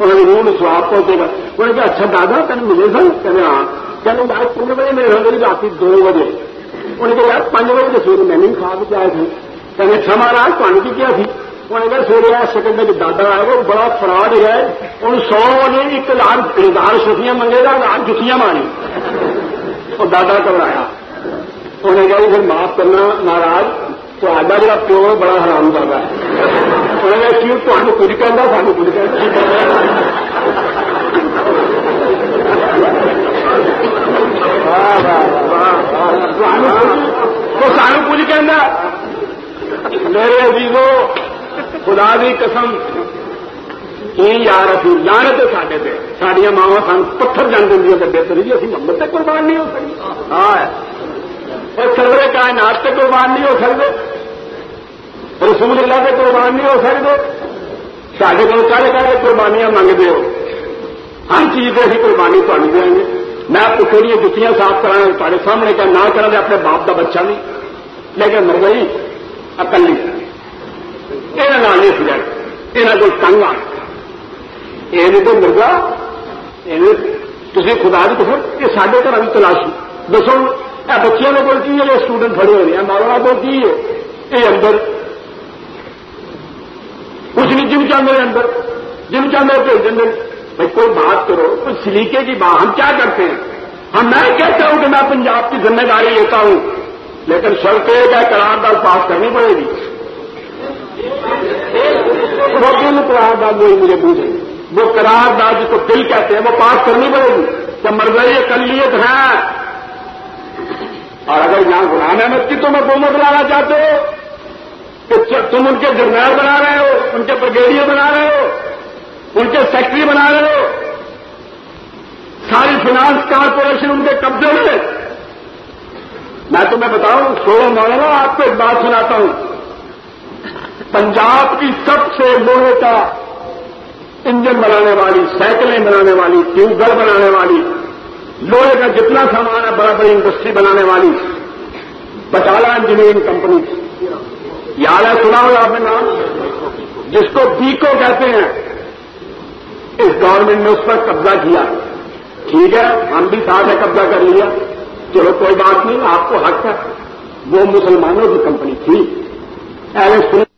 انہوں نے روح سواب پہنچے گا انہوں نے کہا اچھا دادا تین ملے سن؟ کہنے ہاں۔ کہنے یار تین بجے میرے ہوں رات دو بجے۔ انہوں نے کہا، یار، پانچ بجے تو سویرے میں نہیں کھا کے آئے تھے۔ کہنے اچھا مہاراج پانی کی کیا تھی؟ انہوں نے کہا سویرے سیکنڈ میں دادا آئے گا بڑا فراڈ ہے۔ ان سو بجے ایک ہزار ہزار شفیاں منگے گا ہزار جتیاں ماری اور دادا گھبرایا۔ انہوں نے کہا پھر معاف کرنا ناراض تو آڈا جا پیو ہے بڑا حرام کرتا ہے انہوں نے کیوں تمہیں کچھ کہہ سانو کچھ تو سانو کچھ کہنا میرے عزیزو خدا دی قسم یار ابھی لانت سڈے پہ سڈیا ماوا سان پتھر جان دیا ڈبے تو جی ابھی محمد تک قربان نہیں ہو سکتی ہاں اور سرورے کائنات سے قربان نہیں ہو سکتے۔ رسول اللہ سے قربان نہیں ہو سکتے۔ سارے کو کہہ کہہ قربانیاں منگتے ہو۔ ہر چیز سے قربانی تھی دیں گے میں آپ کو جی جتیاں صاف کرا تھوڑے سامنے کیا نہ کرا اپنے باپ کا بچہ نہیں۔ لیکن مر گئی، اکلی۔ یہ نہیں سی جائے یہاں کو تنگ آ یہ تو تھی خدا بھی دسو یہ سارے گھر بھی تلاشی۔ دسو۔ یہ بچیاں کو ہے یہ اسٹوڈنٹ کھڑے ہوئے ہیں۔ ماں باپ ہے۔ یہ اندر۔ کچھ نہیں جم چاہتے اندر جم چاہتے بھیج دیں بھائی کوئی بات کرو، کوئی سلیقے کی بات، ہم کیا کرتے ہیں؟ ہم میں کہتا ہوں کہ میں پنجاب کی ذمہ داری لیتا ہوں؟ لیکن شرط ایک قرارداد پاس کرنی پڑے گی۔ وہ قرارداد وہی مجھے پوچھے وہ قرارداد جس کو دل کہتے ہیں، وہ پاس کرنی پڑے گی۔ تو مرضی اقلیت ہے۔ اور اگر یہاں غلام احمد کی تم حکومت لانا چاہتے ہو کہ تم ان کے جرنیل بنا رہے ہو، ان کے بریگیڈیئر بنا رہے ہو، ان کے سیکٹری بنا رہے ہو۔ ساری فائنانس کارپوریشن ان کے قبضے میں میں تمہیں بتاؤں سولہ مولانا، آپ کو ایک بات سناتا ہوں۔ پنجاب کی سب سے لوہے کا انجن بنانے والی، سائیکلیں بنانے والی، ٹیوب بنانے والی لوہے کا جتنا سامان ہے بڑا بڑی انڈسٹری بنانے والی۔ Batala engineering company. یاد ہے سنا ہوا آپ نے نام؟ جس کو بیکو کہتے ہیں۔ اس گورنمنٹ نے اس پر قبضہ کیا۔ ٹھیک ہے، ہم بھی ساتھ ہے قبضہ کر لیا۔ چلو کوئی بات نہیں، آپ کو حق ہے۔ وہ مسلمانوں کی کمپنی تھی۔ ایسے